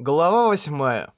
Глава восьмая.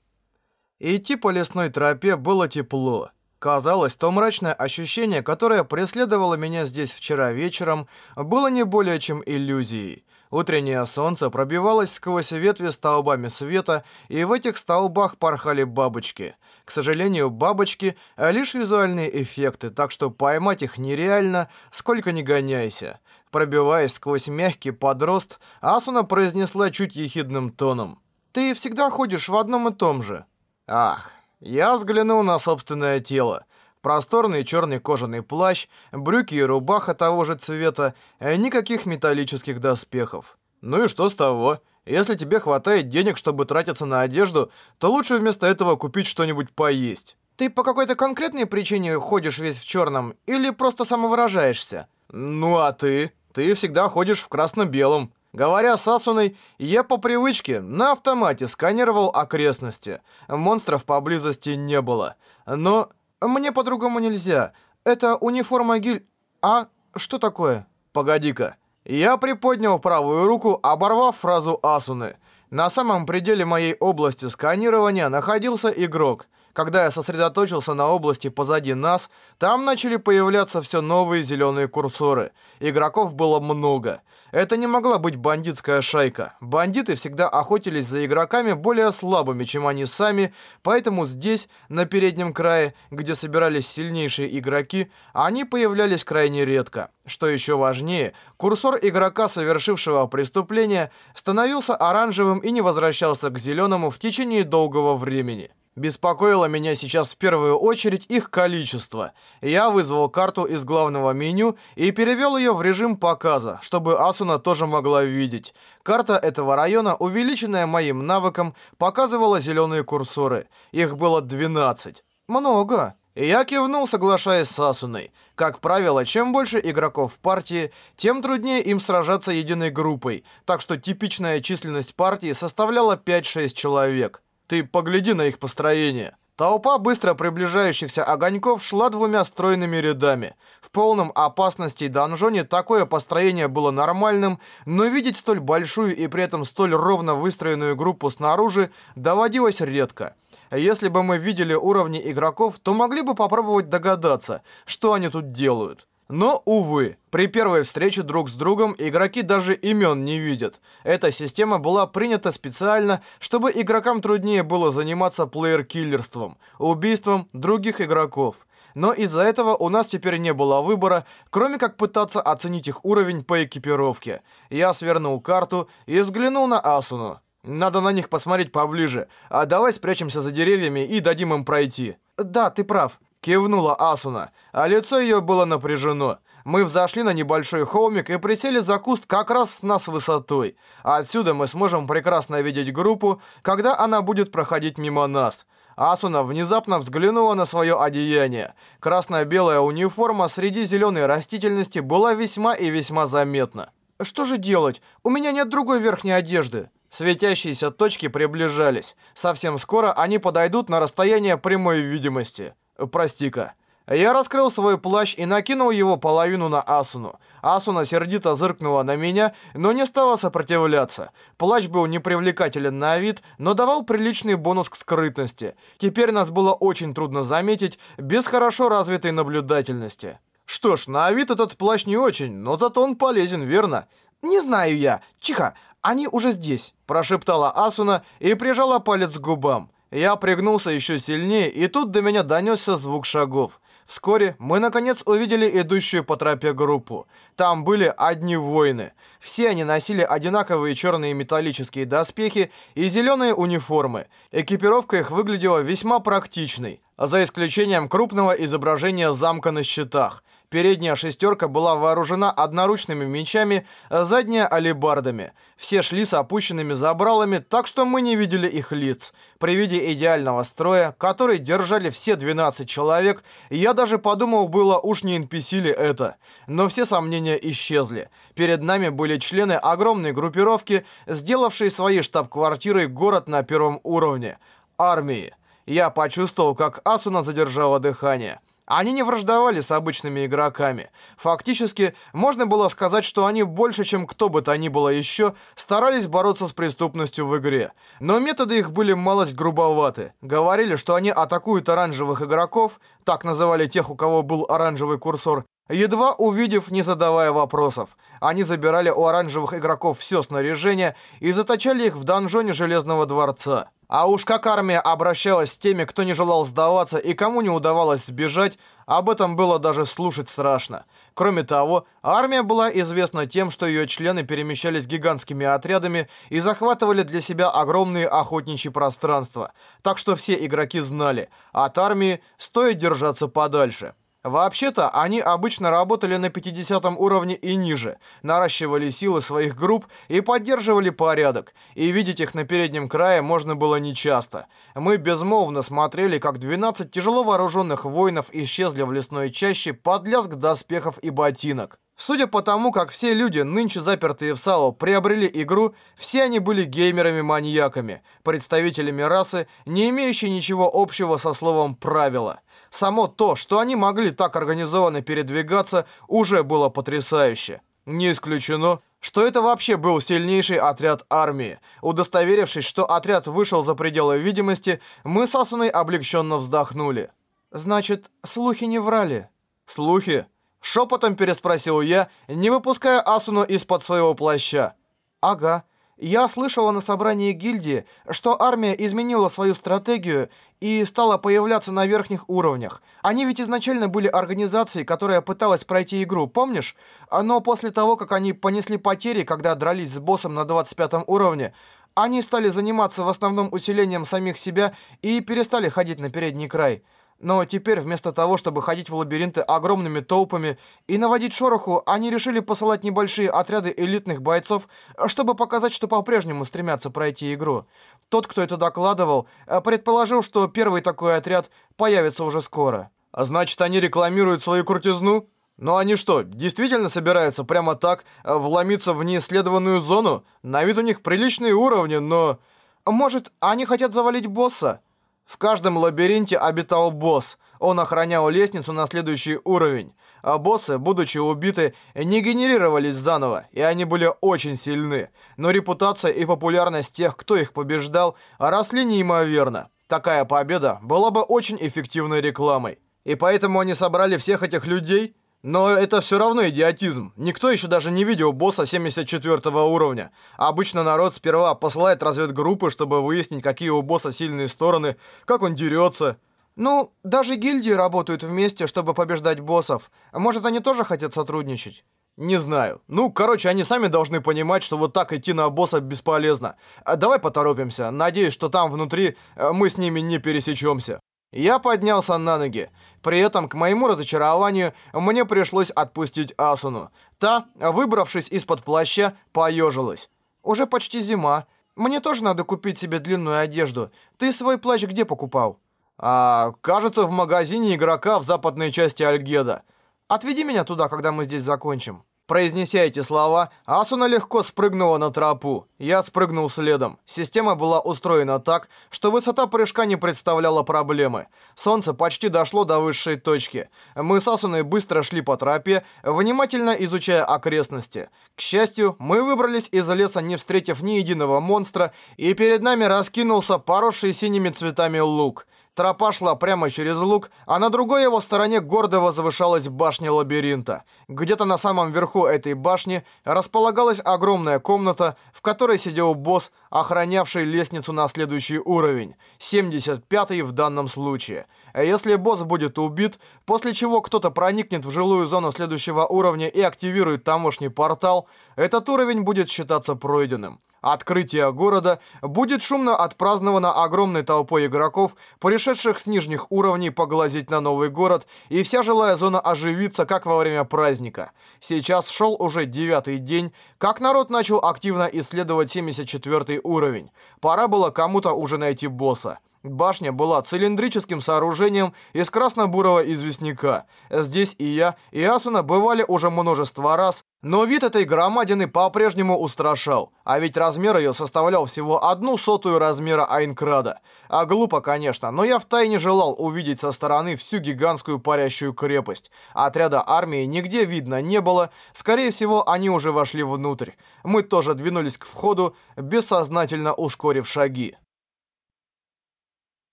Идти по лесной тропе было тепло. Казалось, то мрачное ощущение, которое преследовало меня здесь вчера вечером, было не более чем иллюзией. Утреннее солнце пробивалось сквозь ветви столбами света, и в этих столбах порхали бабочки. К сожалению, бабочки — лишь визуальные эффекты, так что поймать их нереально, сколько ни гоняйся. Пробиваясь сквозь мягкий подрост, Асуна произнесла чуть ехидным тоном. Ты всегда ходишь в одном и том же. Ах, я взглянул на собственное тело. Просторный черный кожаный плащ, брюки и рубаха того же цвета, никаких металлических доспехов. Ну и что с того? Если тебе хватает денег, чтобы тратиться на одежду, то лучше вместо этого купить что-нибудь поесть. Ты по какой-то конкретной причине ходишь весь в черном или просто самовыражаешься? Ну а ты? Ты всегда ходишь в красно-белом. Говоря с Асуной, я по привычке на автомате сканировал окрестности. Монстров поблизости не было. Но мне по-другому нельзя. Это униформа гиль... А? Что такое? Погоди-ка. Я приподнял правую руку, оборвав фразу Асуны. На самом пределе моей области сканирования находился игрок — когда я сосредоточился на области позади нас, там начали появляться все новые зеленые курсоры. Игроков было много. Это не могла быть бандитская шайка. Бандиты всегда охотились за игроками более слабыми, чем они сами, поэтому здесь, на переднем крае, где собирались сильнейшие игроки, они появлялись крайне редко. Что еще важнее, курсор игрока, совершившего преступление, становился оранжевым и не возвращался к зеленому в течение долгого времени. Беспокоило меня сейчас в первую очередь их количество. Я вызвал карту из главного меню и перевел ее в режим показа, чтобы Асуна тоже могла видеть. Карта этого района, увеличенная моим навыком, показывала зеленые курсоры. Их было 12. Много. Я кивнул, соглашаясь с Асуной. Как правило, чем больше игроков в партии, тем труднее им сражаться единой группой, так что типичная численность партии составляла 5-6 человек. Ты погляди на их построение. Толпа быстро приближающихся огоньков шла двумя стройными рядами. В полном опасности донжоне такое построение было нормальным, но видеть столь большую и при этом столь ровно выстроенную группу снаружи доводилось редко. Если бы мы видели уровни игроков, то могли бы попробовать догадаться, что они тут делают. Но, увы, при первой встрече друг с другом игроки даже имен не видят. Эта система была принята специально, чтобы игрокам труднее было заниматься плеер-киллерством, убийством других игроков. Но из-за этого у нас теперь не было выбора, кроме как пытаться оценить их уровень по экипировке. Я свернул карту и взглянул на Асуну. Надо на них посмотреть поближе, а давай спрячемся за деревьями и дадим им пройти. Да, ты прав. Кивнула Асуна, а лицо ее было напряжено. Мы взошли на небольшой холмик и присели за куст как раз с нас высотой. Отсюда мы сможем прекрасно видеть группу, когда она будет проходить мимо нас. Асуна внезапно взглянула на свое одеяние. Красно-белая униформа среди зеленой растительности была весьма и весьма заметна. «Что же делать? У меня нет другой верхней одежды». Светящиеся точки приближались. Совсем скоро они подойдут на расстояние прямой видимости. Прости-ка. Я раскрыл свой плащ и накинул его половину на Асуну. Асуна сердито зыркнула на меня, но не стала сопротивляться. Плащ был непривлекателен на вид, но давал приличный бонус к скрытности. Теперь нас было очень трудно заметить без хорошо развитой наблюдательности. Что ж, на вид этот плащ не очень, но зато он полезен, верно? «Не знаю я. Чиха, они уже здесь», – прошептала Асуна и прижала палец к губам. Я пригнулся еще сильнее, и тут до меня донесся звук шагов. Вскоре мы наконец увидели идущую по тропе группу. Там были одни воины. Все они носили одинаковые черные металлические доспехи и зеленые униформы. Экипировка их выглядела весьма практичной, за исключением крупного изображения замка на щитах. Передняя шестерка была вооружена одноручными мечами, а задняя — алебардами. Все шли с опущенными забралами, так что мы не видели их лиц. При виде идеального строя, который держали все 12 человек, я даже подумал было, уж не NPC ли это. Но все сомнения исчезли. Перед нами были члены огромной группировки, сделавшие своей штаб-квартирой город на первом уровне — армии. Я почувствовал, как Асуна задержала дыхание. Они не враждовали с обычными игроками. Фактически, можно было сказать, что они больше, чем кто бы то ни было еще, старались бороться с преступностью в игре. Но методы их были малость грубоваты. Говорили, что они атакуют оранжевых игроков, так называли тех, у кого был оранжевый курсор, едва увидев, не задавая вопросов. Они забирали у оранжевых игроков все снаряжение и заточали их в донжоне Железного Дворца. А уж как армия обращалась с теми, кто не желал сдаваться и кому не удавалось сбежать, об этом было даже слушать страшно. Кроме того, армия была известна тем, что ее члены перемещались гигантскими отрядами и захватывали для себя огромные охотничьи пространства. Так что все игроки знали, от армии стоит держаться подальше. Вообще-то, они обычно работали на 50 уровне и ниже, наращивали силы своих групп и поддерживали порядок, и видеть их на переднем крае можно было нечасто. Мы безмолвно смотрели, как 12 тяжело вооруженных воинов исчезли в лесной чаще под лязг доспехов и ботинок. Судя по тому, как все люди, нынче запертые в САО, приобрели игру, все они были геймерами-маньяками, представителями расы, не имеющей ничего общего со словом «правило». Само то, что они могли так организованно передвигаться, уже было потрясающе. Не исключено, что это вообще был сильнейший отряд армии. Удостоверившись, что отряд вышел за пределы видимости, мы с Асуной облегченно вздохнули. «Значит, слухи не врали?» «Слухи?» Шепотом переспросил я, не выпуская Асуну из-под своего плаща. «Ага. Я слышала на собрании гильдии, что армия изменила свою стратегию и стала появляться на верхних уровнях. Они ведь изначально были организацией, которая пыталась пройти игру, помнишь? Но после того, как они понесли потери, когда дрались с боссом на 25 уровне, они стали заниматься в основном усилением самих себя и перестали ходить на передний край. Но теперь вместо того, чтобы ходить в лабиринты огромными толпами и наводить шороху, они решили посылать небольшие отряды элитных бойцов, чтобы показать, что по-прежнему стремятся пройти игру. Тот, кто это докладывал, предположил, что первый такой отряд появится уже скоро. А значит, они рекламируют свою крутизну? Но они что, действительно собираются прямо так вломиться в неисследованную зону? На вид у них приличные уровни, но... Может, они хотят завалить босса? В каждом лабиринте обитал босс. Он охранял лестницу на следующий уровень. А боссы, будучи убиты, не генерировались заново, и они были очень сильны. Но репутация и популярность тех, кто их побеждал, росли неимоверно. Такая победа была бы очень эффективной рекламой. И поэтому они собрали всех этих людей но это все равно идиотизм. Никто еще даже не видел босса 74 уровня. Обычно народ сперва посылает разведгруппы, чтобы выяснить, какие у босса сильные стороны, как он дерется. Ну, даже гильдии работают вместе, чтобы побеждать боссов. Может, они тоже хотят сотрудничать? Не знаю. Ну, короче, они сами должны понимать, что вот так идти на босса бесполезно. А давай поторопимся. Надеюсь, что там внутри э, мы с ними не пересечемся. Я поднялся на ноги. При этом, к моему разочарованию, мне пришлось отпустить Асуну. Та, выбравшись из-под плаща, поежилась. «Уже почти зима. Мне тоже надо купить себе длинную одежду. Ты свой плащ где покупал?» «А, кажется, в магазине игрока в западной части Альгеда. Отведи меня туда, когда мы здесь закончим». Произнеся эти слова, Асуна легко спрыгнула на тропу. Я спрыгнул следом. Система была устроена так, что высота прыжка не представляла проблемы. Солнце почти дошло до высшей точки. Мы с Асуной быстро шли по тропе, внимательно изучая окрестности. К счастью, мы выбрались из леса, не встретив ни единого монстра, и перед нами раскинулся поросший синими цветами луг. Тропа шла прямо через луг, а на другой его стороне гордо возвышалась башня лабиринта. Где-то на самом верху этой башни располагалась огромная комната, в которой сидел босс, охранявший лестницу на следующий уровень, 75-й в данном случае. А если босс будет убит, после чего кто-то проникнет в жилую зону следующего уровня и активирует тамошний портал, этот уровень будет считаться пройденным. Открытие города будет шумно отпраздновано огромной толпой игроков, пришедших с нижних уровней поглазеть на новый город, и вся жилая зона оживится, как во время праздника. Сейчас шел уже девятый день, как народ начал активно исследовать 74 уровень. Пора было кому-то уже найти босса. Башня была цилиндрическим сооружением из красно-бурого известняка. Здесь и я, и Асуна бывали уже множество раз, но вид этой громадины по-прежнему устрашал, а ведь размер ее составлял всего одну сотую размера Айнкрада. А глупо, конечно, но я втайне желал увидеть со стороны всю гигантскую парящую крепость. Отряда армии нигде видно не было, скорее всего, они уже вошли внутрь. Мы тоже двинулись к входу, бессознательно ускорив шаги.